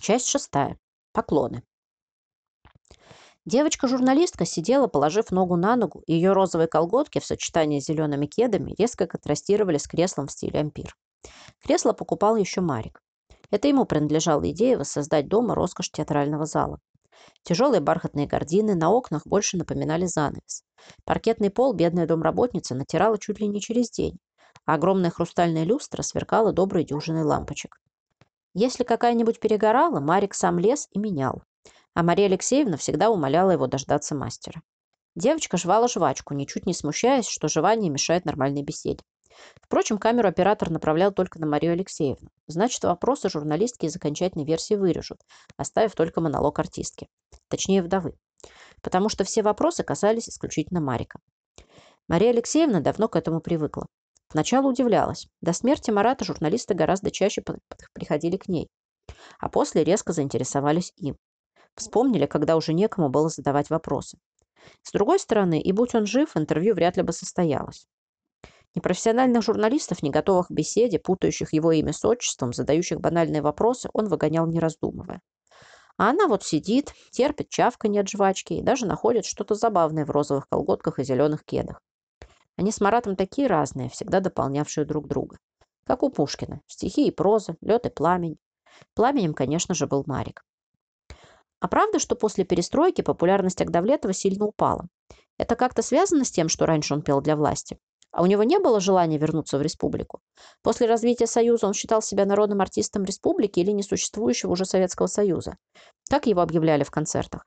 Часть шестая. Поклоны. Девочка-журналистка сидела, положив ногу на ногу, и ее розовые колготки в сочетании с зелеными кедами резко контрастировали с креслом в стиле ампир. Кресло покупал еще Марик. Это ему принадлежала идея воссоздать дома роскошь театрального зала. Тяжелые бархатные гардины на окнах больше напоминали занавес. Паркетный пол бедная домработница натирала чуть ли не через день, а огромная хрустальная люстра сверкала доброй дюжиной лампочек. Если какая-нибудь перегорала, Марик сам лез и менял. А Мария Алексеевна всегда умоляла его дождаться мастера. Девочка жевала жвачку, ничуть не смущаясь, что жевание мешает нормальной беседе. Впрочем, камеру оператор направлял только на Марию Алексеевну. Значит, вопросы журналистки из окончательной версии вырежут, оставив только монолог артистки. Точнее, вдовы. Потому что все вопросы касались исключительно Марика. Мария Алексеевна давно к этому привыкла. Сначала удивлялась. До смерти Марата журналисты гораздо чаще приходили к ней. А после резко заинтересовались им. Вспомнили, когда уже некому было задавать вопросы. С другой стороны, и будь он жив, интервью вряд ли бы состоялось. Непрофессиональных журналистов, не готовых к беседе, путающих его имя с отчеством, задающих банальные вопросы, он выгонял не раздумывая. А она вот сидит, терпит чавканье от жвачки и даже находит что-то забавное в розовых колготках и зеленых кедах. Они с Маратом такие разные, всегда дополнявшие друг друга. Как у Пушкина. Стихи и проза, лед и пламень. Пламенем, конечно же, был Марик. А правда, что после перестройки популярность Агдавлетова сильно упала? Это как-то связано с тем, что раньше он пел для власти? А у него не было желания вернуться в республику? После развития Союза он считал себя народным артистом республики или несуществующего уже Советского Союза? Как его объявляли в концертах?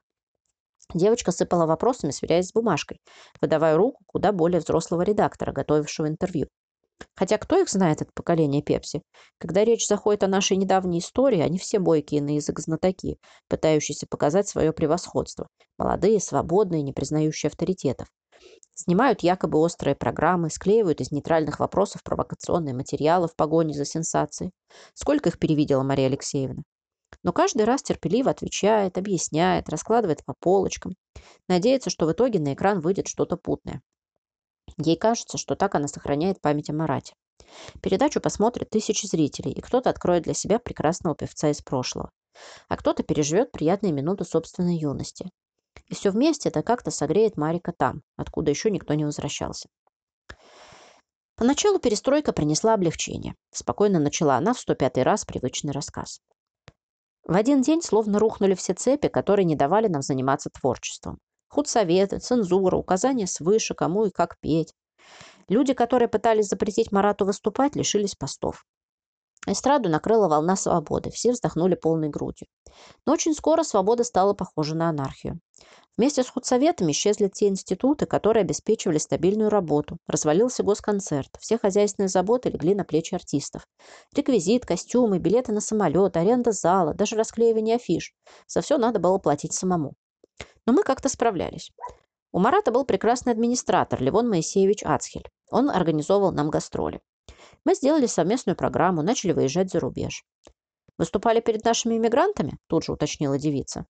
Девочка сыпала вопросами, сверяясь с бумажкой, выдавая руку куда более взрослого редактора, готовившего интервью. Хотя кто их знает, это поколение Пепси? Когда речь заходит о нашей недавней истории, они все бойкие на язык знатоки, пытающиеся показать свое превосходство. Молодые, свободные, не признающие авторитетов. Снимают якобы острые программы, склеивают из нейтральных вопросов провокационные материалы в погоне за сенсацией. Сколько их перевидела Мария Алексеевна? Но каждый раз терпеливо отвечает, объясняет, раскладывает по полочкам. Надеется, что в итоге на экран выйдет что-то путное. Ей кажется, что так она сохраняет память о Марате. Передачу посмотрят тысячи зрителей, и кто-то откроет для себя прекрасного певца из прошлого. А кто-то переживет приятные минуты собственной юности. И все вместе это как-то согреет Марика там, откуда еще никто не возвращался. Поначалу перестройка принесла облегчение. Спокойно начала она в 105 раз привычный рассказ. В один день словно рухнули все цепи, которые не давали нам заниматься творчеством. Худсоветы, цензура, указания свыше, кому и как петь. Люди, которые пытались запретить Марату выступать, лишились постов. Эстраду накрыла волна свободы, все вздохнули полной грудью. Но очень скоро свобода стала похожа на анархию. Вместе с худсоветами исчезли те институты, которые обеспечивали стабильную работу. Развалился госконцерт. Все хозяйственные заботы легли на плечи артистов. Реквизит, костюмы, билеты на самолет, аренда зала, даже расклеивание афиш. За все надо было платить самому. Но мы как-то справлялись. У Марата был прекрасный администратор Левон Моисеевич Ацхель. Он организовал нам гастроли. Мы сделали совместную программу, начали выезжать за рубеж. «Выступали перед нашими иммигрантами?» – тут же уточнила девица.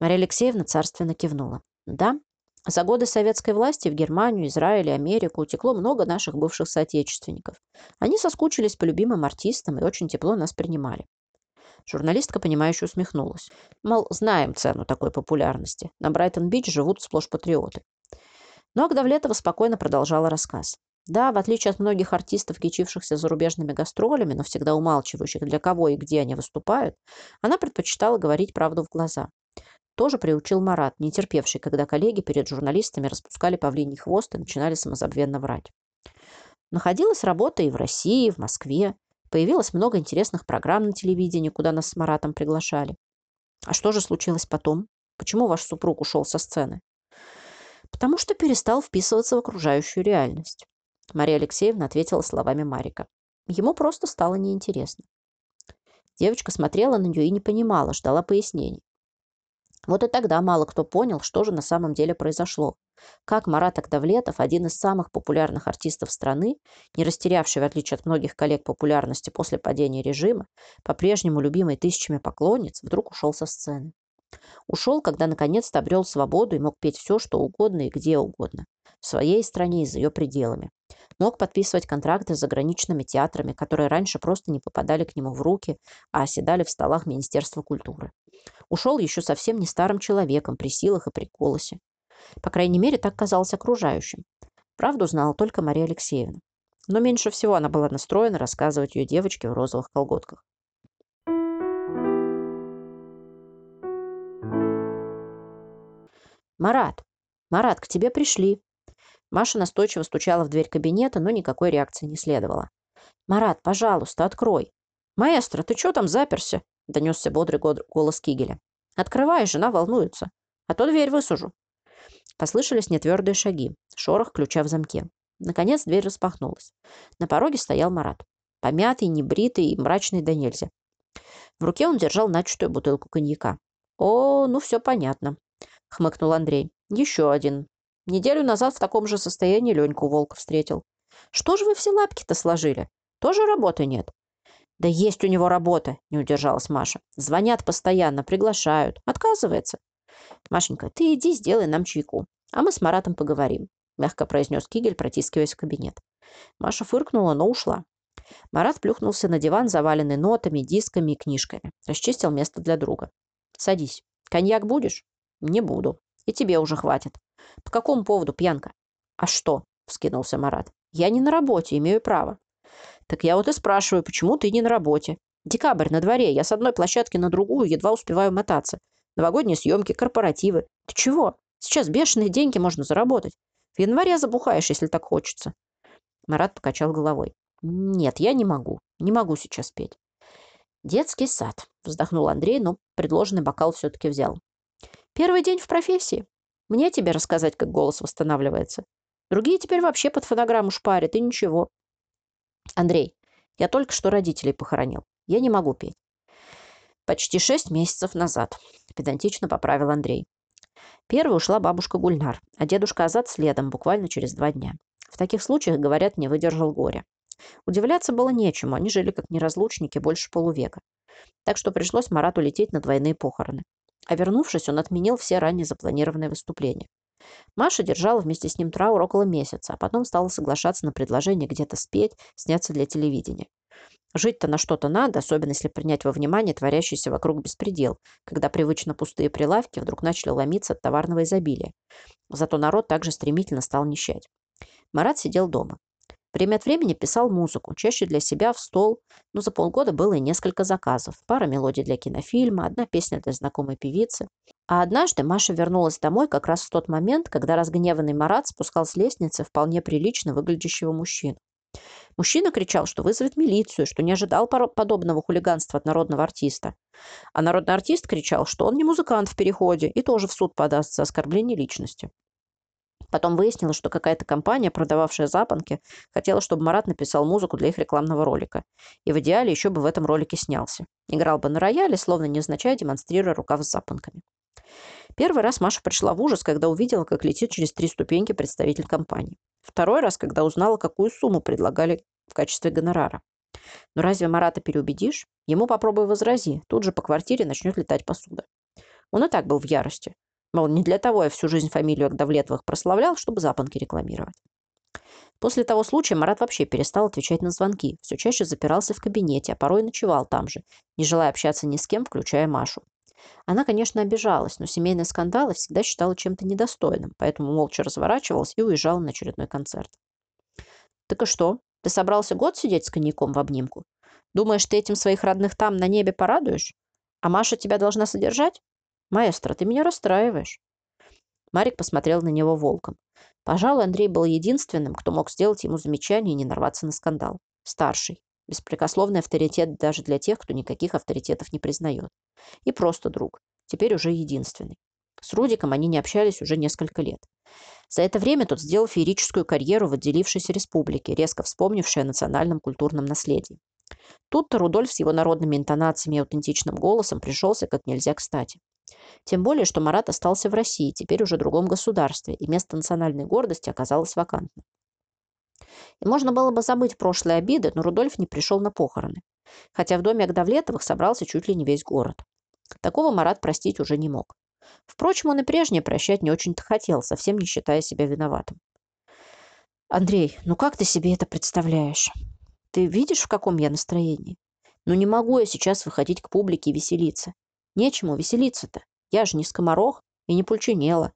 Мария Алексеевна царственно кивнула. Да, за годы советской власти в Германию, Израиль и Америку утекло много наших бывших соотечественников. Они соскучились по любимым артистам и очень тепло нас принимали. Журналистка, понимающе усмехнулась. Мол, знаем цену такой популярности. На Брайтон-Бич живут сплошь патриоты. Но Агдавлетова спокойно продолжала рассказ. Да, в отличие от многих артистов, кичившихся зарубежными гастролями, но всегда умалчивающих, для кого и где они выступают, она предпочитала говорить правду в глаза тоже приучил Марат, не терпевший, когда коллеги перед журналистами распускали павлиний хвост и начинали самозабвенно врать. Находилась работа и в России, и в Москве. Появилось много интересных программ на телевидении, куда нас с Маратом приглашали. А что же случилось потом? Почему ваш супруг ушел со сцены? Потому что перестал вписываться в окружающую реальность. Мария Алексеевна ответила словами Марика. Ему просто стало неинтересно. Девочка смотрела на нее и не понимала, ждала пояснений. Вот и тогда мало кто понял, что же на самом деле произошло. Как Марат Агдавлетов, один из самых популярных артистов страны, не растерявший, в отличие от многих коллег, популярности после падения режима, по-прежнему любимый тысячами поклонниц, вдруг ушел со сцены. Ушел, когда наконец-то обрел свободу и мог петь все, что угодно и где угодно. В своей стране и за ее пределами. Мог подписывать контракты с заграничными театрами, которые раньше просто не попадали к нему в руки, а оседали в столах Министерства культуры. Ушел еще совсем не старым человеком, при силах и при голосе. По крайней мере, так казалось окружающим. Правду знала только Мария Алексеевна. Но меньше всего она была настроена рассказывать ее девочке в розовых колготках. «Марат! Марат, к тебе пришли!» Маша настойчиво стучала в дверь кабинета, но никакой реакции не следовало. «Марат, пожалуйста, открой!» «Маэстро, ты что там заперся?» – донесся бодрый голос Кигеля. «Открывай, жена волнуется, а то дверь высужу». Послышались нетвердые шаги, шорох ключа в замке. Наконец дверь распахнулась. На пороге стоял Марат. Помятый, небритый и мрачный до нельзя. В руке он держал начатую бутылку коньяка. «О, ну все понятно», — хмыкнул Андрей. «Еще один. Неделю назад в таком же состоянии Леньку Волка встретил. Что же вы все лапки-то сложили? Тоже работы нет?» «Да есть у него работа», — не удержалась Маша. «Звонят постоянно, приглашают. Отказывается». «Машенька, ты иди сделай нам чайку, а мы с Маратом поговорим», — мягко произнес Кигель, протискиваясь в кабинет. Маша фыркнула, но ушла. Марат плюхнулся на диван, заваленный нотами, дисками и книжками. Расчистил место для друга. «Садись. Коньяк будешь?» «Не буду. И тебе уже хватит. По какому поводу пьянка?» «А что?» — вскинулся Марат. «Я не на работе, имею право». «Так я вот и спрашиваю, почему ты не на работе?» «Декабрь на дворе. Я с одной площадки на другую едва успеваю мотаться. Новогодние съемки, корпоративы. Ты чего? Сейчас бешеные деньги можно заработать. В январе забухаешь, если так хочется». Марат покачал головой. «Нет, я не могу. Не могу сейчас петь». «Детский сад», — вздохнул Андрей, но предложенный бокал все-таки взял. «Первый день в профессии. Мне тебе рассказать, как голос восстанавливается. Другие теперь вообще под фонограмму шпарят, и ничего. Андрей, я только что родителей похоронил. Я не могу петь. Почти шесть месяцев назад, педантично поправил Андрей. Первой ушла бабушка Гульнар, а дедушка Азат следом, буквально через два дня. В таких случаях, говорят, не выдержал горя. Удивляться было нечему, они жили как неразлучники больше полувека. Так что пришлось Марату лететь на двойные похороны. А вернувшись, он отменил все ранее запланированные выступления. Маша держала вместе с ним траур около месяца, а потом стала соглашаться на предложение где-то спеть, сняться для телевидения. Жить-то на что-то надо, особенно если принять во внимание творящийся вокруг беспредел, когда привычно пустые прилавки вдруг начали ломиться от товарного изобилия. Зато народ также стремительно стал нищать. Марат сидел дома. Время от времени писал музыку, чаще для себя, в стол, но за полгода было и несколько заказов. Пара мелодий для кинофильма, одна песня для знакомой певицы. А однажды Маша вернулась домой как раз в тот момент, когда разгневанный Марат спускал с лестницы вполне прилично выглядящего мужчину. Мужчина кричал, что вызовет милицию, что не ожидал подобного хулиганства от народного артиста. А народный артист кричал, что он не музыкант в переходе и тоже в суд подаст за оскорбление личности. Потом выяснилось, что какая-то компания, продававшая запонки, хотела, чтобы Марат написал музыку для их рекламного ролика. И в идеале еще бы в этом ролике снялся. Играл бы на рояле, словно невзначай демонстрируя рукав с запонками. Первый раз Маша пришла в ужас, когда увидела, как летит через три ступеньки представитель компании. Второй раз, когда узнала, какую сумму предлагали в качестве гонорара. Но разве Марата переубедишь? Ему попробуй возрази, тут же по квартире начнет летать посуда. Он и так был в ярости. Мол, не для того я всю жизнь фамилию Агдавлетовых прославлял, чтобы запонки рекламировать. После того случая Марат вообще перестал отвечать на звонки, все чаще запирался в кабинете, а порой ночевал там же, не желая общаться ни с кем, включая Машу. Она, конечно, обижалась, но семейные скандалы всегда считала чем-то недостойным, поэтому молча разворачивалась и уезжала на очередной концерт. «Так и что? Ты собрался год сидеть с коньяком в обнимку? Думаешь, ты этим своих родных там на небе порадуешь? А Маша тебя должна содержать? Маэстро, ты меня расстраиваешь». Марик посмотрел на него волком. Пожалуй, Андрей был единственным, кто мог сделать ему замечание и не нарваться на скандал. Старший. Беспрекословный авторитет даже для тех, кто никаких авторитетов не признает. И просто друг. Теперь уже единственный. С Рудиком они не общались уже несколько лет. За это время тот сделал феерическую карьеру в отделившейся республике, резко вспомнившей о национальном культурном наследии. Тут-то Рудольф с его народными интонациями и аутентичным голосом пришелся как нельзя кстати. Тем более, что Марат остался в России, теперь уже в другом государстве, и место национальной гордости оказалось вакантным. И можно было бы забыть прошлые обиды, но Рудольф не пришел на похороны. Хотя в доме Агдавлетовых собрался чуть ли не весь город. Такого Марат простить уже не мог. Впрочем, он и прежнее прощать не очень-то хотел, совсем не считая себя виноватым. Андрей, ну как ты себе это представляешь? Ты видишь, в каком я настроении? Ну не могу я сейчас выходить к публике и веселиться. Нечему веселиться-то. Я же не скоморох и не пульчинела.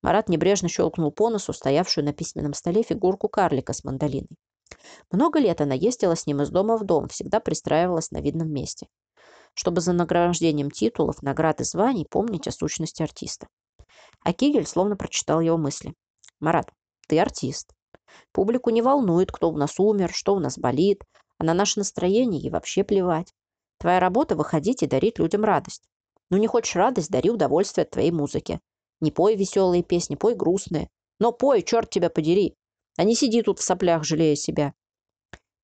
Марат небрежно щелкнул по носу стоявшую на письменном столе фигурку карлика с мандолиной. Много лет она ездила с ним из дома в дом, всегда пристраивалась на видном месте, чтобы за награждением титулов, наград и званий помнить о сущности артиста. А Кигель словно прочитал его мысли. «Марат, ты артист. Публику не волнует, кто у нас умер, что у нас болит, а на наше настроение ей вообще плевать. Твоя работа – выходить и дарить людям радость. Ну не хочешь радость, дари удовольствие от твоей музыки. Не пой веселые песни, пой грустные. Но пой, черт тебя подери. А не сиди тут в соплях, жалея себя.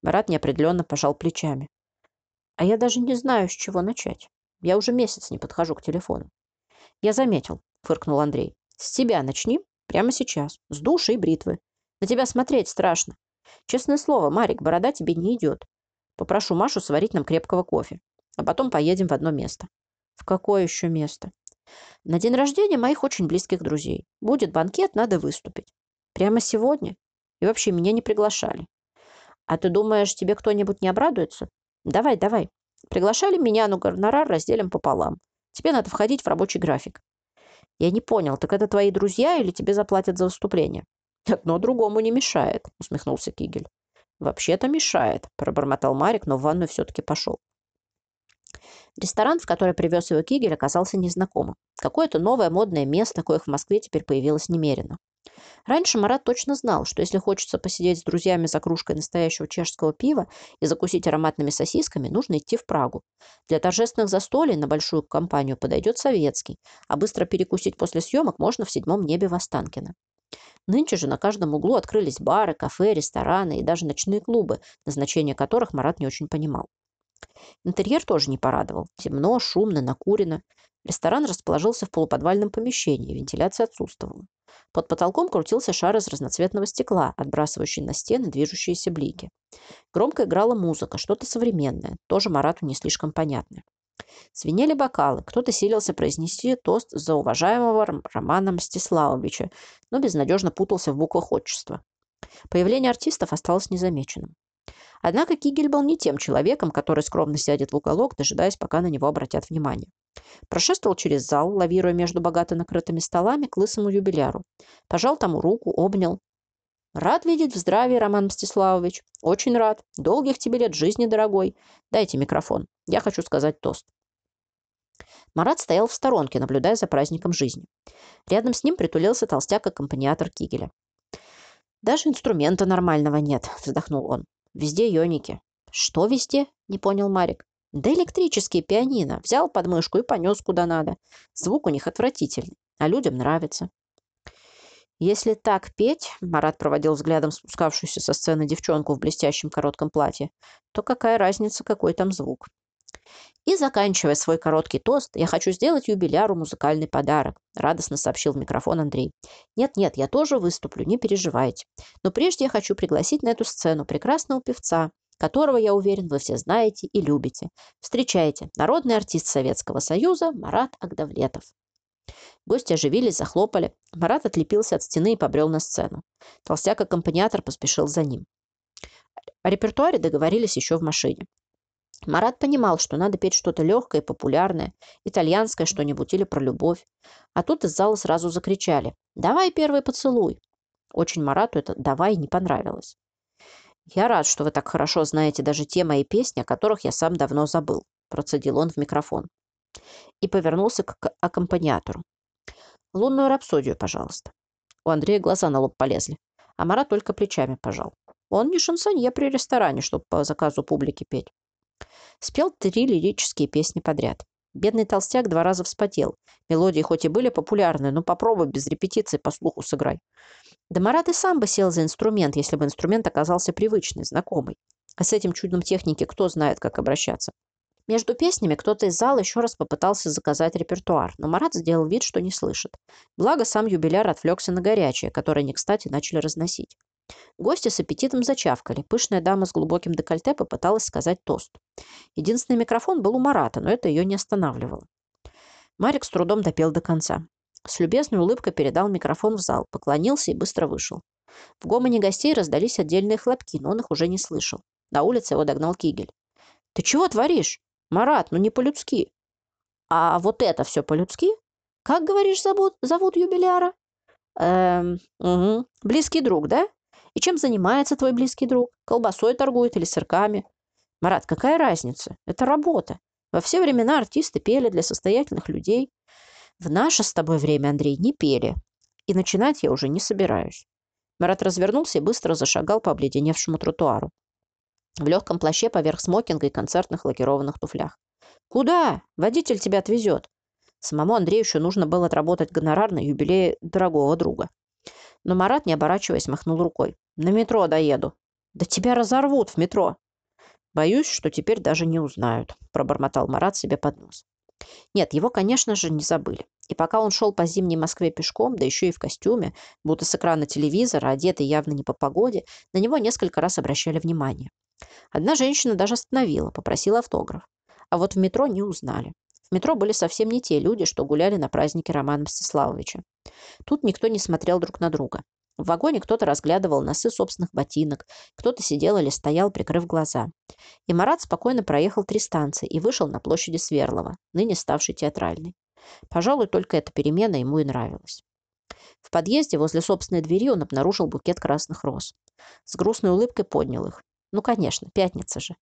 Марат неопределенно пожал плечами. А я даже не знаю, с чего начать. Я уже месяц не подхожу к телефону. Я заметил, фыркнул Андрей. С тебя начни прямо сейчас. С души и бритвы. На тебя смотреть страшно. Честное слово, Марик, борода тебе не идет. Попрошу Машу сварить нам крепкого кофе. А потом поедем в одно место. В какое еще место? На день рождения моих очень близких друзей. Будет банкет, надо выступить. Прямо сегодня? И вообще меня не приглашали. А ты думаешь, тебе кто-нибудь не обрадуется? Давай, давай. Приглашали меня, но гонорар разделим пополам. Тебе надо входить в рабочий график. Я не понял, так это твои друзья или тебе заплатят за выступление? «Одно другому не мешает», — усмехнулся Кигель. «Вообще-то мешает», — пробормотал Марик, но в ванную все-таки пошел. Ресторан, в который привез его Кигель, оказался незнакомым. Какое-то новое модное место, коих в Москве теперь появилось немерено. Раньше Марат точно знал, что если хочется посидеть с друзьями за кружкой настоящего чешского пива и закусить ароматными сосисками, нужно идти в Прагу. Для торжественных застолий на большую компанию подойдет советский, а быстро перекусить после съемок можно в седьмом небе в Останкино. Нынче же на каждом углу открылись бары, кафе, рестораны и даже ночные клубы, назначение которых Марат не очень понимал. Интерьер тоже не порадовал. Темно, шумно, накурено. Ресторан расположился в полуподвальном помещении, вентиляция отсутствовала. Под потолком крутился шар из разноцветного стекла, отбрасывающий на стены движущиеся блики. Громко играла музыка, что-то современное, тоже Марату не слишком понятное. Звенели бокалы, кто-то силился произнести тост за уважаемого Романа Мстиславовича, но безнадежно путался в буквах отчества. Появление артистов осталось незамеченным. Однако Кигель был не тем человеком, который скромно сядет в уголок, дожидаясь, пока на него обратят внимание. Прошествовал через зал, лавируя между богато накрытыми столами к лысому юбиляру. Пожал тому руку, обнял. «Рад видеть в здравии, Роман Мстиславович. Очень рад. Долгих тебе лет жизни, дорогой. Дайте микрофон. Я хочу сказать тост». Марат стоял в сторонке, наблюдая за праздником жизни. Рядом с ним притулился толстяк-аккомпаниатор Кигеля. «Даже инструмента нормального нет», — вздохнул он. «Везде йоники». «Что везде?» — не понял Марик. «Да электрические пианино. Взял подмышку и понес куда надо. Звук у них отвратительный, а людям нравится». Если так петь, Марат проводил взглядом спускавшуюся со сцены девчонку в блестящем коротком платье, то какая разница, какой там звук. И заканчивая свой короткий тост, я хочу сделать юбиляру музыкальный подарок, радостно сообщил в микрофон Андрей. Нет-нет, я тоже выступлю, не переживайте. Но прежде я хочу пригласить на эту сцену прекрасного певца, которого, я уверен, вы все знаете и любите. Встречайте, народный артист Советского Союза Марат Агдавлетов. Гости оживились, захлопали. Марат отлепился от стены и побрел на сцену. Толстяк-аккомпаниатор поспешил за ним. О репертуаре договорились еще в машине. Марат понимал, что надо петь что-то легкое популярное, итальянское что-нибудь или про любовь. А тут из зала сразу закричали «Давай первый поцелуй!». Очень Марату это «давай» не понравилось. «Я рад, что вы так хорошо знаете даже те мои песни, о которых я сам давно забыл», процедил он в микрофон. И повернулся к аккомпаниатору. «Лунную рапсодию, пожалуйста». У Андрея глаза на лоб полезли, а Марат только плечами пожал. Он не шансонье при ресторане, чтобы по заказу публики петь. Спел три лирические песни подряд. Бедный толстяк два раза вспотел. Мелодии хоть и были популярны, но попробуй без репетиции по слуху сыграй. Да Марат и сам бы сел за инструмент, если бы инструмент оказался привычный, знакомый. А с этим чудом техники кто знает, как обращаться. Между песнями кто-то из зала еще раз попытался заказать репертуар, но Марат сделал вид, что не слышит. Благо, сам юбиляр отвлекся на горячее, которое они, кстати, начали разносить. Гости с аппетитом зачавкали. Пышная дама с глубоким декольте попыталась сказать тост. Единственный микрофон был у Марата, но это ее не останавливало. Марик с трудом допел до конца. С любезной улыбкой передал микрофон в зал, поклонился и быстро вышел. В гомоне гостей раздались отдельные хлопки, но он их уже не слышал. На улице его догнал Кигель. «Ты чего творишь? Марат, ну не по-людски». «А вот это все по-людски? Как, говоришь, зовут, зовут юбиляра?» «Эм, угу. Близкий друг, да? И чем занимается твой близкий друг? Колбасой торгует или сырками?» «Марат, какая разница? Это работа. Во все времена артисты пели для состоятельных людей. В наше с тобой время, Андрей, не пели. И начинать я уже не собираюсь. Марат развернулся и быстро зашагал по обледеневшему тротуару. В легком плаще поверх смокинга и концертных лакированных туфлях. «Куда? Водитель тебя отвезет». Самому Андрею еще нужно было отработать гонорар на юбилее дорогого друга. Но Марат, не оборачиваясь, махнул рукой. «На метро доеду». «Да тебя разорвут в метро». «Боюсь, что теперь даже не узнают», – пробормотал Марат себе под нос. Нет, его, конечно же, не забыли. И пока он шел по зимней Москве пешком, да еще и в костюме, будто с экрана телевизора, одетый явно не по погоде, на него несколько раз обращали внимание. Одна женщина даже остановила, попросила автограф. А вот в метро не узнали. В метро были совсем не те люди, что гуляли на празднике Романа Мстиславовича. Тут никто не смотрел друг на друга. В вагоне кто-то разглядывал носы собственных ботинок, кто-то сидел или стоял, прикрыв глаза. И Марат спокойно проехал три станции и вышел на площади Сверлова, ныне ставшей театральной. Пожалуй, только эта перемена ему и нравилась. В подъезде возле собственной двери он обнаружил букет красных роз. С грустной улыбкой поднял их. Ну, конечно, пятница же.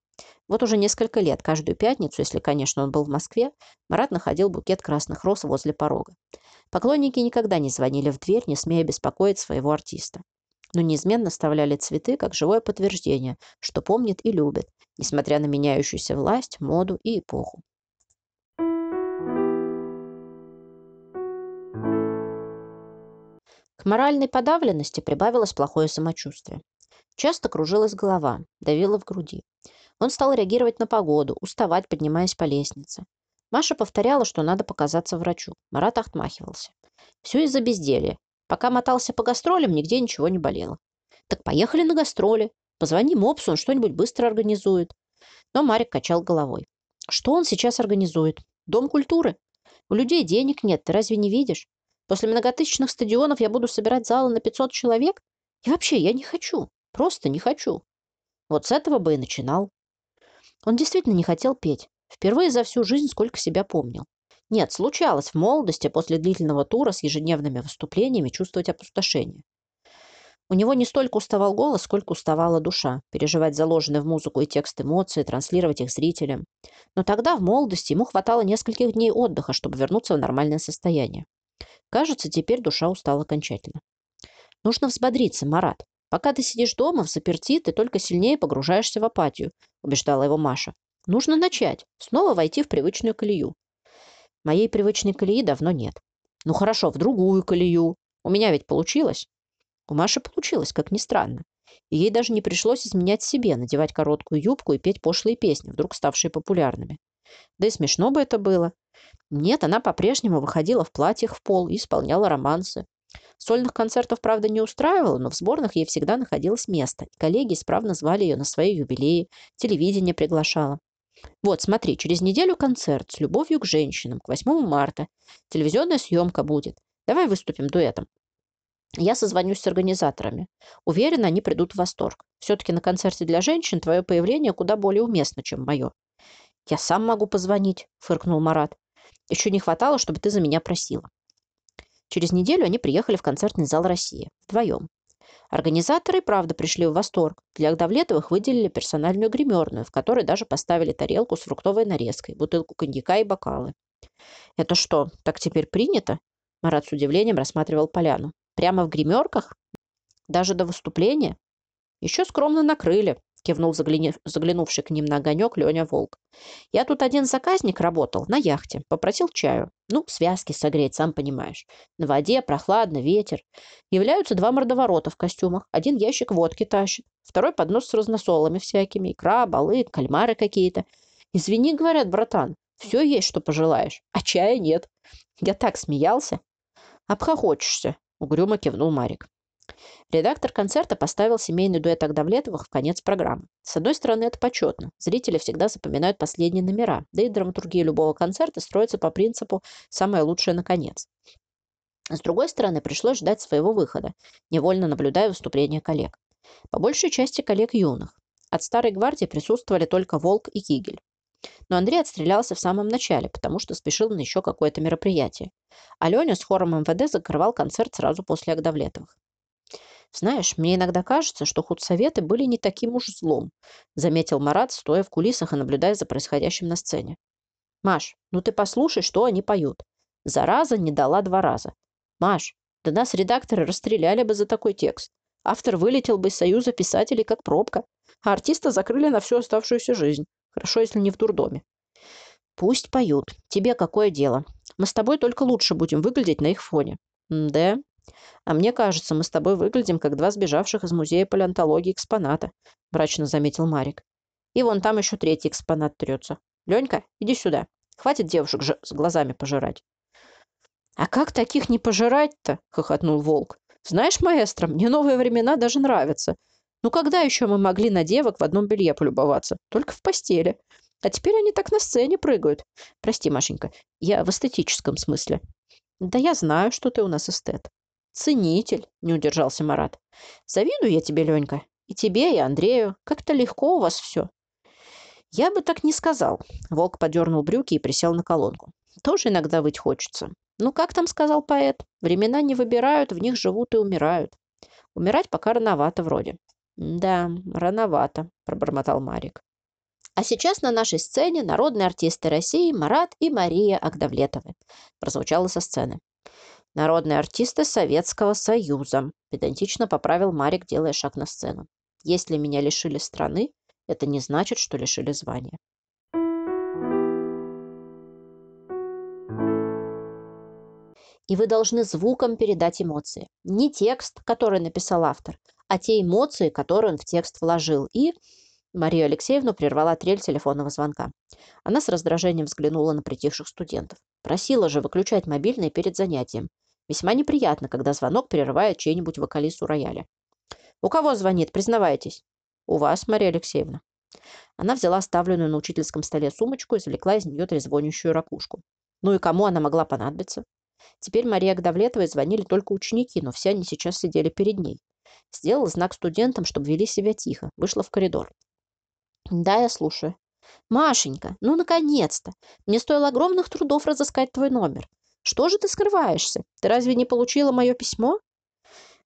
Вот уже несколько лет, каждую пятницу, если, конечно, он был в Москве, Марат находил букет красных роз возле порога. Поклонники никогда не звонили в дверь, не смея беспокоить своего артиста. Но неизменно оставляли цветы как живое подтверждение, что помнит и любит, несмотря на меняющуюся власть, моду и эпоху. К моральной подавленности прибавилось плохое самочувствие. Часто кружилась голова, давила в груди. Он стал реагировать на погоду, уставать, поднимаясь по лестнице. Маша повторяла, что надо показаться врачу. Марат отмахивался. Все из-за безделья. Пока мотался по гастролям, нигде ничего не болело. Так поехали на гастроли. Позвони Мопсу, он что-нибудь быстро организует. Но Марик качал головой. Что он сейчас организует? Дом культуры? У людей денег нет, ты разве не видишь? После многотысячных стадионов я буду собирать залы на 500 человек? И вообще, я не хочу. Просто не хочу. Вот с этого бы и начинал. Он действительно не хотел петь. Впервые за всю жизнь, сколько себя помнил. Нет, случалось в молодости после длительного тура с ежедневными выступлениями чувствовать опустошение. У него не столько уставал голос, сколько уставала душа, переживать заложенные в музыку и текст эмоции, транслировать их зрителям. Но тогда, в молодости, ему хватало нескольких дней отдыха, чтобы вернуться в нормальное состояние. Кажется, теперь душа устала окончательно. Нужно взбодриться, Марат. Пока ты сидишь дома, в заперти, ты только сильнее погружаешься в апатию, убеждала его Маша. Нужно начать, снова войти в привычную колею. Моей привычной колеи давно нет. Ну хорошо, в другую колею. У меня ведь получилось. У Маши получилось, как ни странно. И ей даже не пришлось изменять себе, надевать короткую юбку и петь пошлые песни, вдруг ставшие популярными. Да и смешно бы это было. Нет, она по-прежнему выходила в платьях в пол и исполняла романсы. Сольных концертов, правда, не устраивала, но в сборных ей всегда находилось место. Коллеги исправно звали ее на свои юбилеи, телевидение приглашало. Вот, смотри, через неделю концерт с любовью к женщинам, к 8 марта. Телевизионная съемка будет. Давай выступим дуэтом. Я созвонюсь с организаторами. Уверена, они придут в восторг. Все-таки на концерте для женщин твое появление куда более уместно, чем мое. Я сам могу позвонить, фыркнул Марат. Еще не хватало, чтобы ты за меня просила. Через неделю они приехали в концертный зал «Россия». Вдвоем. Организаторы, правда, пришли в восторг. Для Давлетовых выделили персональную гримерную, в которой даже поставили тарелку с фруктовой нарезкой, бутылку коньяка и бокалы. «Это что, так теперь принято?» Марат с удивлением рассматривал поляну. «Прямо в гримерках? Даже до выступления?» «Еще скромно накрыли кивнул заглянувший к ним на огонек Леня Волк. «Я тут один заказник работал на яхте, попросил чаю. Ну, связки согреть, сам понимаешь. На воде, прохладно, ветер. Являются два мордоворота в костюмах. Один ящик водки тащит, второй поднос с разносолами всякими, икра, балы, кальмары какие-то. Извини, говорят, братан, все есть, что пожелаешь, а чая нет. Я так смеялся. Обхохочешься, угрюмо кивнул Марик. Редактор концерта поставил семейный дуэт Агдавлетовых в конец программы. С одной стороны, это почетно. Зрители всегда запоминают последние номера, да и драматургия любого концерта строится по принципу «самое лучшее наконец». С другой стороны, пришлось ждать своего выхода, невольно наблюдая выступления коллег. По большей части коллег юных. От старой гвардии присутствовали только Волк и Кигель. Но Андрей отстрелялся в самом начале, потому что спешил на еще какое-то мероприятие. А Леня с хором МВД закрывал концерт сразу после Агдавлетовых. «Знаешь, мне иногда кажется, что худсоветы были не таким уж злом», заметил Марат, стоя в кулисах и наблюдая за происходящим на сцене. «Маш, ну ты послушай, что они поют. Зараза не дала два раза. Маш, да нас редакторы расстреляли бы за такой текст. Автор вылетел бы из Союза писателей как пробка, а артиста закрыли на всю оставшуюся жизнь. Хорошо, если не в дурдоме. Пусть поют. Тебе какое дело? Мы с тобой только лучше будем выглядеть на их фоне. да? А мне кажется, мы с тобой выглядим, как два сбежавших из музея палеонтологии экспоната, мрачно заметил Марик. И вон там еще третий экспонат трется. Ленька, иди сюда. Хватит девушек же с глазами пожирать. А как таких не пожирать-то? хохотнул волк. Знаешь, маэстро, мне новые времена даже нравятся. Ну когда еще мы могли на девок в одном белье полюбоваться? Только в постели. А теперь они так на сцене прыгают. Прости, Машенька, я в эстетическом смысле. Да я знаю, что ты у нас эстет. Ценитель, не удержался Марат. Завидую я тебе, Ленька. И тебе, и Андрею. Как-то легко у вас все. Я бы так не сказал. Волк подернул брюки и присел на колонку. Тоже иногда выть хочется. Ну, как там сказал поэт? Времена не выбирают, в них живут и умирают. Умирать пока рановато вроде. «Да, рановато», – пробормотал Марик. А сейчас на нашей сцене народные артисты России Марат и Мария Агдавлетовы. Прозвучало со сцены. Народные артисты Советского Союза. Педантично поправил Марик, делая шаг на сцену. Если меня лишили страны, это не значит, что лишили звания. И вы должны звуком передать эмоции. Не текст, который написал автор, а те эмоции, которые он в текст вложил. И Мария Алексеевна прервала трель телефонного звонка. Она с раздражением взглянула на притихших студентов. Просила же выключать мобильный перед занятием. Весьма неприятно, когда звонок прерывает чей-нибудь вокалист у рояля. «У кого звонит? Признавайтесь». «У вас, Мария Алексеевна». Она взяла оставленную на учительском столе сумочку и извлекла из нее трезвонящую ракушку. Ну и кому она могла понадобиться? Теперь Мария Гдавлетовой звонили только ученики, но все они сейчас сидели перед ней. Сделала знак студентам, чтобы вели себя тихо. Вышла в коридор. Да, я слушаю. Машенька, ну наконец-то! Мне стоило огромных трудов разыскать твой номер. Что же ты скрываешься? Ты разве не получила мое письмо?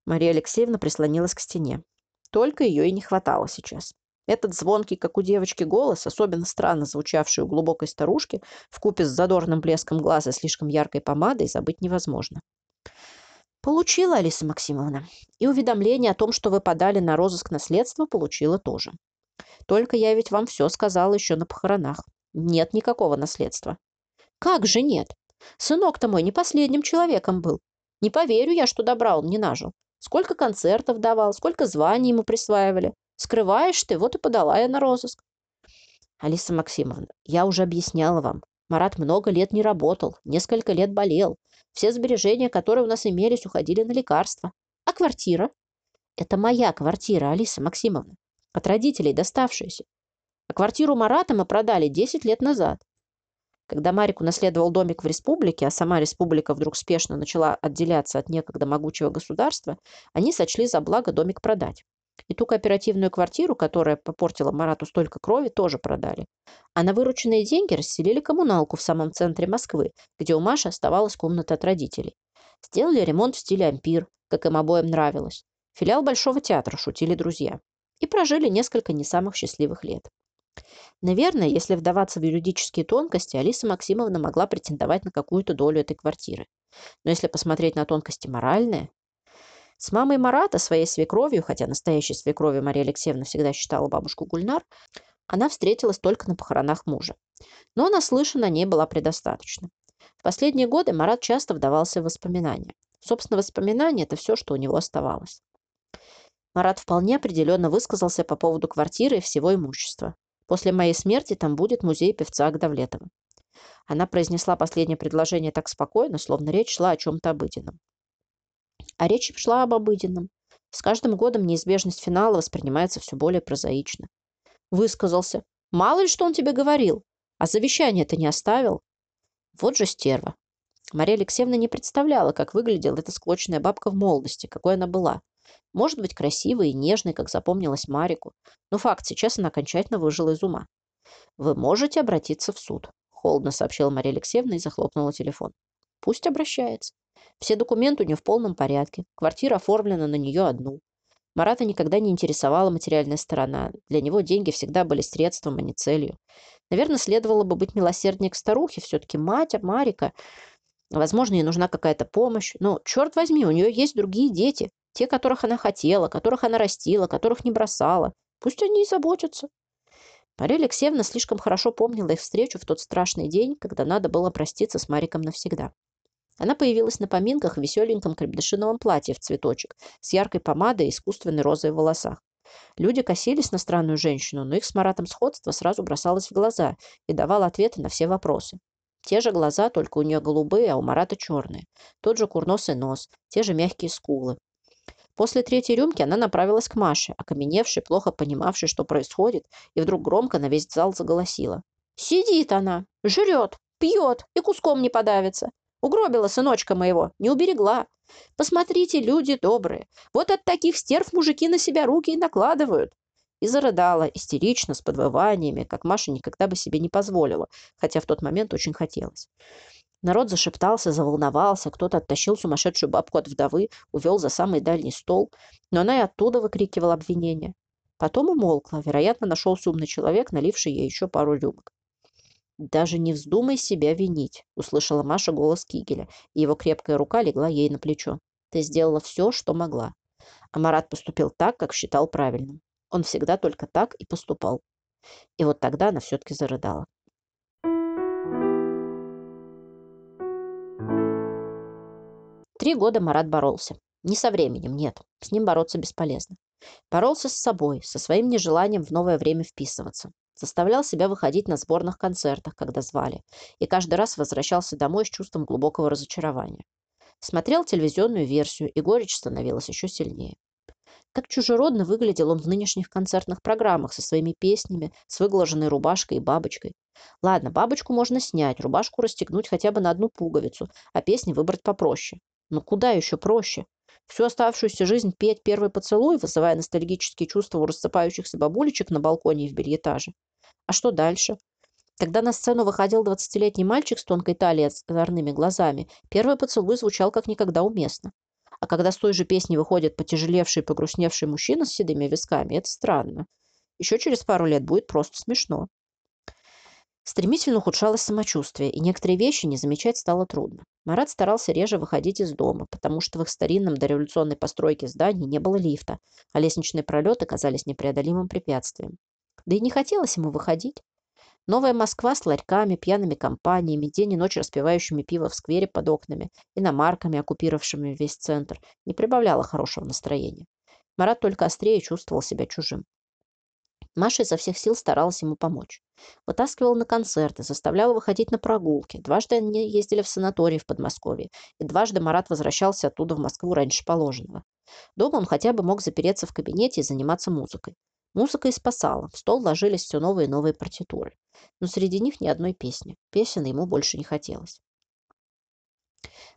Мария Алексеевна прислонилась к стене. Только ее и не хватало сейчас. Этот звонкий, как у девочки, голос, особенно странно звучавший у глубокой старушки, вкупе с задорным блеском глаза слишком яркой помадой, забыть невозможно. Получила, Алиса Максимовна. И уведомление о том, что вы подали на розыск наследства, получила тоже. Только я ведь вам все сказала еще на похоронах. Нет никакого наследства. Как же нет? Сынок-то мой не последним человеком был. Не поверю я, что добра он не нажил. Сколько концертов давал, сколько званий ему присваивали. Скрываешь ты, вот и подала я на розыск. Алиса Максимовна, я уже объясняла вам. Марат много лет не работал, несколько лет болел. Все сбережения, которые у нас имелись, уходили на лекарства. А квартира? Это моя квартира, Алиса Максимовна. От родителей доставшаяся. А квартиру Марата мы продали 10 лет назад. Когда Марик унаследовал домик в республике, а сама республика вдруг спешно начала отделяться от некогда могучего государства, они сочли за благо домик продать. И ту кооперативную квартиру, которая попортила Марату столько крови, тоже продали. А на вырученные деньги расселили коммуналку в самом центре Москвы, где у Маши оставалась комната от родителей. Сделали ремонт в стиле ампир, как им обоим нравилось. Филиал Большого театра, шутили друзья. И прожили несколько не самых счастливых лет. Наверное, если вдаваться в юридические тонкости, Алиса Максимовна могла претендовать на какую-то долю этой квартиры. Но если посмотреть на тонкости моральные, с мамой Марата, своей свекровью, хотя настоящей свекровью Мария Алексеевна всегда считала бабушку Гульнар, она встретилась только на похоронах мужа. Но наслышана о ней была предостаточно. В последние годы Марат часто вдавался в воспоминания. Собственно, воспоминания – это все, что у него оставалось. Марат вполне определенно высказался по поводу квартиры и всего имущества. После моей смерти там будет музей певца Агдавлетова. Она произнесла последнее предложение так спокойно, словно речь шла о чем-то обыденном. А речь шла об обыденном. С каждым годом неизбежность финала воспринимается все более прозаично. Высказался. Мало ли, что он тебе говорил. А завещание ты не оставил? Вот же стерва. Мария Алексеевна не представляла, как выглядела эта склочная бабка в молодости, какой она была. Может быть, красивой и нежной, как запомнилась Марику. Но факт, сейчас она окончательно выжила из ума. «Вы можете обратиться в суд», – холодно сообщила Мария Алексеевна и захлопнула телефон. «Пусть обращается. Все документы у нее в полном порядке. Квартира оформлена на нее одну. Марата никогда не интересовала материальная сторона. Для него деньги всегда были средством, а не целью. Наверное, следовало бы быть милосерднее к старухе. Все-таки мать, Марика. Возможно, ей нужна какая-то помощь. Но, черт возьми, у нее есть другие дети. Те, которых она хотела, которых она растила, которых не бросала. Пусть они и заботятся. Мария Алексеевна слишком хорошо помнила их встречу в тот страшный день, когда надо было проститься с Мариком навсегда. Она появилась на поминках в веселеньком крепдышиновом платье в цветочек, с яркой помадой и искусственной розой в волосах. Люди косились на странную женщину, но их с Маратом сходство сразу бросалось в глаза и давало ответы на все вопросы. Те же глаза, только у нее голубые, а у Марата черные. Тот же курносый нос, те же мягкие скулы. После третьей рюмки она направилась к Маше, окаменевшей, плохо понимавшей, что происходит, и вдруг громко на весь зал заголосила. «Сидит она, жрет, пьет и куском не подавится. Угробила сыночка моего, не уберегла. Посмотрите, люди добрые, вот от таких стерв мужики на себя руки и накладывают». И зарыдала, истерично, с подвываниями, как Маша никогда бы себе не позволила, хотя в тот момент очень хотелось. Народ зашептался, заволновался, кто-то оттащил сумасшедшую бабку от вдовы, увел за самый дальний стол, но она и оттуда выкрикивала обвинения. Потом умолкла, вероятно, нашелся умный человек, наливший ей еще пару рюмок. «Даже не вздумай себя винить», — услышала Маша голос Кигеля, и его крепкая рука легла ей на плечо. «Ты сделала все, что могла». А Марат поступил так, как считал правильным. Он всегда только так и поступал. И вот тогда она все-таки зарыдала. Три года Марат боролся. Не со временем, нет. С ним бороться бесполезно. Боролся с собой, со своим нежеланием в новое время вписываться. Заставлял себя выходить на сборных концертах, когда звали, и каждый раз возвращался домой с чувством глубокого разочарования. Смотрел телевизионную версию, и горечь становилась еще сильнее. Как чужеродно выглядел он в нынешних концертных программах со своими песнями, с выглаженной рубашкой и бабочкой. Ладно, бабочку можно снять, рубашку расстегнуть хотя бы на одну пуговицу, а песни выбрать попроще. Но куда еще проще? Всю оставшуюся жизнь петь первый поцелуй, вызывая ностальгические чувства у рассыпающихся бабулечек на балконе и в бельетаже. А что дальше? Когда на сцену выходил двадцатилетний мальчик с тонкой талией с озорными глазами, первый поцелуй звучал как никогда уместно. А когда с той же песни выходит потяжелевший и погрустневший мужчина с седыми висками, это странно. Еще через пару лет будет просто смешно. Стремительно ухудшалось самочувствие, и некоторые вещи не замечать стало трудно. Марат старался реже выходить из дома, потому что в их старинном дореволюционной постройке здании не было лифта, а лестничные пролеты казались непреодолимым препятствием. Да и не хотелось ему выходить. Новая Москва с ларьками, пьяными компаниями, день и ночь распивающими пиво в сквере под окнами, иномарками, оккупировавшими весь центр, не прибавляла хорошего настроения. Марат только острее чувствовал себя чужим. Маша изо всех сил старалась ему помочь. Вытаскивала на концерты, заставляла выходить на прогулки. Дважды они ездили в санаторий в Подмосковье, и дважды Марат возвращался оттуда в Москву раньше положенного. Дома он хотя бы мог запереться в кабинете и заниматься музыкой. Музыка и спасала. В стол ложились все новые и новые партитуры. Но среди них ни одной песни. Песен ему больше не хотелось.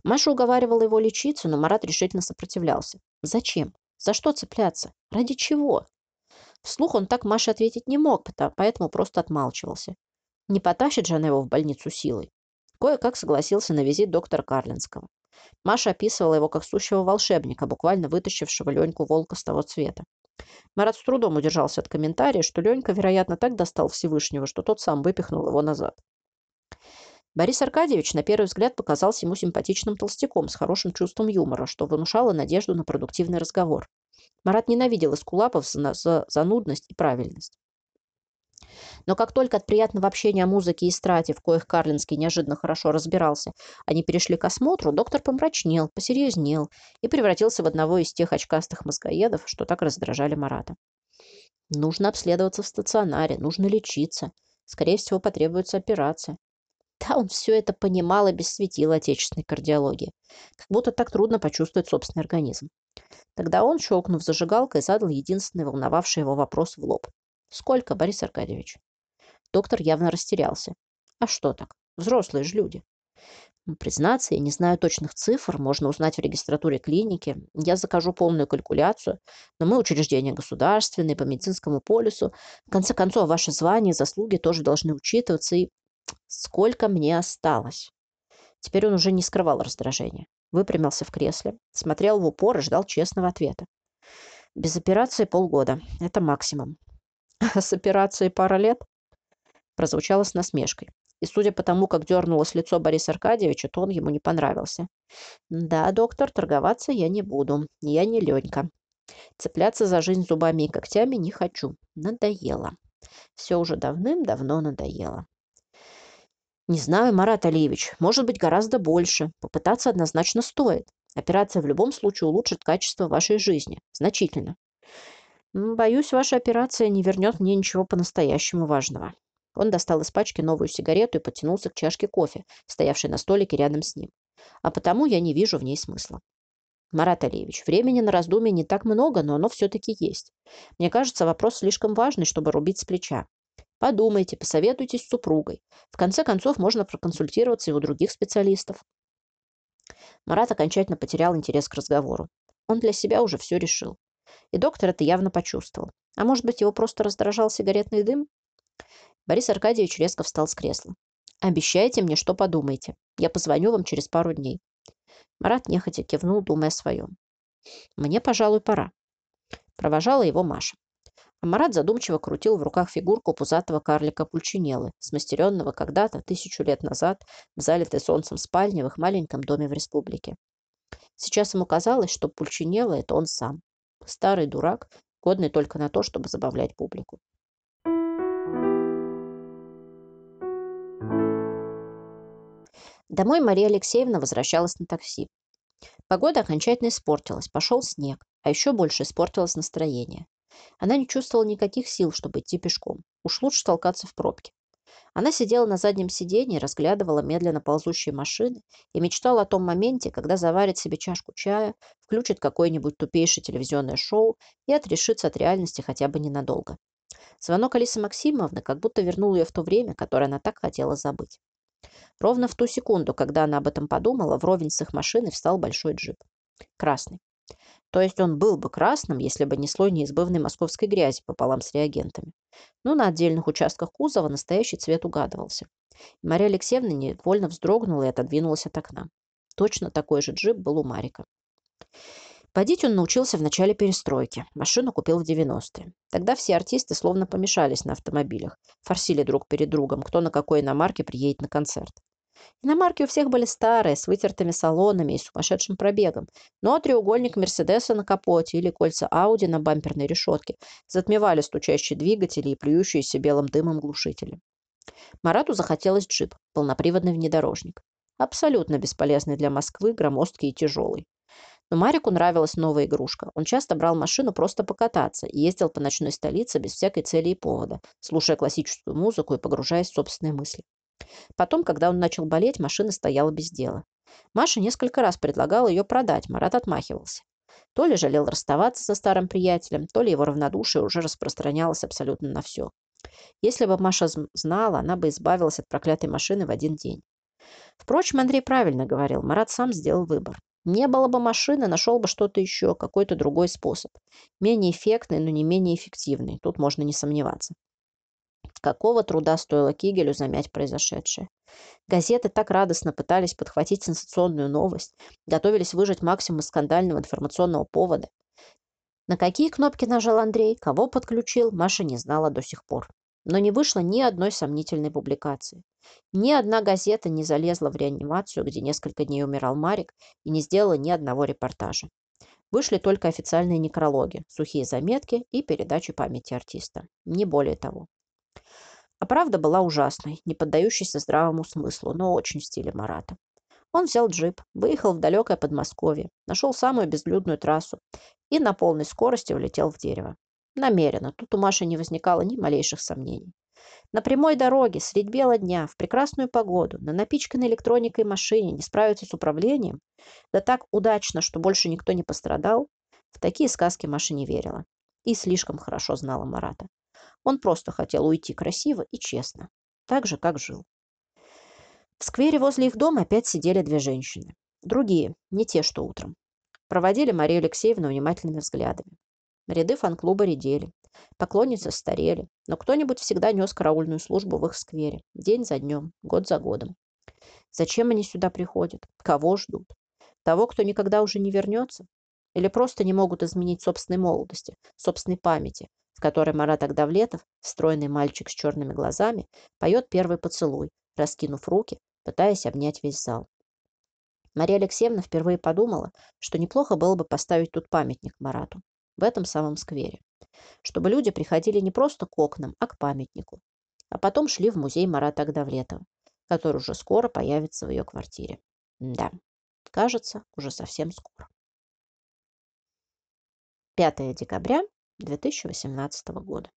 Маша уговаривала его лечиться, но Марат решительно сопротивлялся. Зачем? За что цепляться? Ради чего? Вслух он так Маше ответить не мог, поэтому просто отмалчивался. Не потащит же она его в больницу силой. Кое-как согласился на визит доктора Карлинского. Маша описывала его как сущего волшебника, буквально вытащившего Леньку волка с того цвета. Марат с трудом удержался от комментария, что Ленька, вероятно, так достал Всевышнего, что тот сам выпихнул его назад. Борис Аркадьевич на первый взгляд показался ему симпатичным толстяком с хорошим чувством юмора, что внушало надежду на продуктивный разговор. Марат ненавидел эскулапов за, за занудность и правильность. Но как только от приятного общения о музыке и страте, в коих Карлинский неожиданно хорошо разбирался, они перешли к осмотру, доктор помрачнел, посерьезнел и превратился в одного из тех очкастых мозгоедов, что так раздражали Марата. Нужно обследоваться в стационаре, нужно лечиться. Скорее всего, потребуется операция. Да, он все это понимал и без светила отечественной кардиологии. Как будто так трудно почувствовать собственный организм. Тогда он, щелкнув зажигалкой, задал единственный волновавший его вопрос в лоб. «Сколько, Борис Аркадьевич?» Доктор явно растерялся. «А что так? Взрослые же люди». Ну, Признаться, я не знаю точных цифр, можно узнать в регистратуре клиники. Я закажу полную калькуляцию, но мы учреждение государственное, по медицинскому полюсу. В конце концов, ваши звания и заслуги тоже должны учитываться. И сколько мне осталось? Теперь он уже не скрывал раздражения. Выпрямился в кресле, смотрел в упор и ждал честного ответа. Без операции полгода. Это максимум. А с операцией пара лет? Прозвучало с насмешкой. И судя по тому, как дернулось лицо Бориса Аркадьевича, то он ему не понравился. «Да, доктор, торговаться я не буду. Я не Ленька. Цепляться за жизнь зубами и когтями не хочу. Надоело. Все уже давным-давно надоело. Не знаю, Марат Алиевич, может быть гораздо больше. Попытаться однозначно стоит. Операция в любом случае улучшит качество вашей жизни. Значительно. Боюсь, ваша операция не вернет мне ничего по-настоящему важного. Он достал из пачки новую сигарету и потянулся к чашке кофе, стоявшей на столике рядом с ним. А потому я не вижу в ней смысла. Марат Алиевич, времени на раздумье не так много, но оно все-таки есть. Мне кажется, вопрос слишком важный, чтобы рубить с плеча. Подумайте, посоветуйтесь с супругой. В конце концов, можно проконсультироваться и у других специалистов. Марат окончательно потерял интерес к разговору. Он для себя уже все решил. И доктор это явно почувствовал. А может быть, его просто раздражал сигаретный дым? Борис Аркадьевич резко встал с кресла. «Обещайте мне, что подумаете. Я позвоню вам через пару дней». Марат нехотя кивнул, думая о своем. «Мне, пожалуй, пора». Провожала его Маша. А Марат задумчиво крутил в руках фигурку пузатого карлика Пульчинеллы, смастеренного когда-то, тысячу лет назад, в залитой солнцем спальне в их маленьком доме в республике. Сейчас ему казалось, что Пульчинелло – это он сам. Старый дурак, годный только на то, чтобы забавлять публику. Домой Мария Алексеевна возвращалась на такси. Погода окончательно испортилась, пошел снег, а еще больше испортилось настроение. Она не чувствовала никаких сил, чтобы идти пешком. Уж лучше толкаться в пробке. Она сидела на заднем сиденье, разглядывала медленно ползущие машины и мечтала о том моменте, когда заварит себе чашку чая, включит какое-нибудь тупейшее телевизионное шоу и отрешится от реальности хотя бы ненадолго. Звонок Алисы Максимовны как будто вернул ее в то время, которое она так хотела забыть. Ровно в ту секунду, когда она об этом подумала, вровень с их машиной встал большой джип. Красный. То есть он был бы красным, если бы не слой неизбывной московской грязи пополам с реагентами. Но на отдельных участках кузова настоящий цвет угадывался. И Мария Алексеевна невольно вздрогнула и отодвинулась от окна. Точно такой же джип был у Марика. Водить он научился в начале перестройки. Машину купил в 90-е. Тогда все артисты словно помешались на автомобилях. Форсили друг перед другом, кто на какой иномарке приедет на концерт. Иномарки у всех были старые, с вытертыми салонами и сумасшедшим пробегом, но треугольник Мерседеса на капоте или кольца Ауди на бамперной решетке затмевали стучащие двигатели и плюющиеся белым дымом глушители. Марату захотелось джип, полноприводный внедорожник. Абсолютно бесполезный для Москвы, громоздкий и тяжелый. Но Марику нравилась новая игрушка. Он часто брал машину просто покататься и ездил по ночной столице без всякой цели и повода, слушая классическую музыку и погружаясь в собственные мысли. Потом, когда он начал болеть, машина стояла без дела. Маша несколько раз предлагала ее продать, Марат отмахивался. То ли жалел расставаться со старым приятелем, то ли его равнодушие уже распространялось абсолютно на все. Если бы Маша знала, она бы избавилась от проклятой машины в один день. Впрочем, Андрей правильно говорил, Марат сам сделал выбор. Не было бы машины, нашел бы что-то еще, какой-то другой способ. Менее эффектный, но не менее эффективный. Тут можно не сомневаться. Какого труда стоило Кигелю замять произошедшее. Газеты так радостно пытались подхватить сенсационную новость, готовились выжать максимум скандального информационного повода. На какие кнопки нажал Андрей, кого подключил, Маша не знала до сих пор. Но не вышло ни одной сомнительной публикации. Ни одна газета не залезла в реанимацию, где несколько дней умирал Марик, и не сделала ни одного репортажа. Вышли только официальные некрологи, сухие заметки и передачи памяти артиста. Не более того. А правда была ужасной, не поддающейся здравому смыслу, но очень в стиле Марата. Он взял джип, выехал в далекое Подмосковье, нашел самую безлюдную трассу и на полной скорости улетел в дерево. Намеренно, тут у Маши не возникало ни малейших сомнений. На прямой дороге, средь бела дня, в прекрасную погоду, на напичканной электроникой машине не справиться с управлением, да так удачно, что больше никто не пострадал, в такие сказки Маша не верила. И слишком хорошо знала Марата. Он просто хотел уйти красиво и честно, так же, как жил. В сквере возле их дома опять сидели две женщины. Другие, не те, что утром. Проводили Марию Алексеевну внимательными взглядами. Ряды фан-клуба редели. Поклонницы старели, но кто-нибудь всегда нес караульную службу в их сквере. День за днем, год за годом. Зачем они сюда приходят? Кого ждут? Того, кто никогда уже не вернется? Или просто не могут изменить собственной молодости, собственной памяти, в которой Марат Агдавлетов, стройный мальчик с черными глазами, поет первый поцелуй, раскинув руки, пытаясь обнять весь зал. Мария Алексеевна впервые подумала, что неплохо было бы поставить тут памятник Марату, в этом самом сквере, чтобы люди приходили не просто к окнам, а к памятнику, а потом шли в музей Марата Агдавлетова, который уже скоро появится в ее квартире. Да, кажется, уже совсем скоро. 5 декабря 2018 года.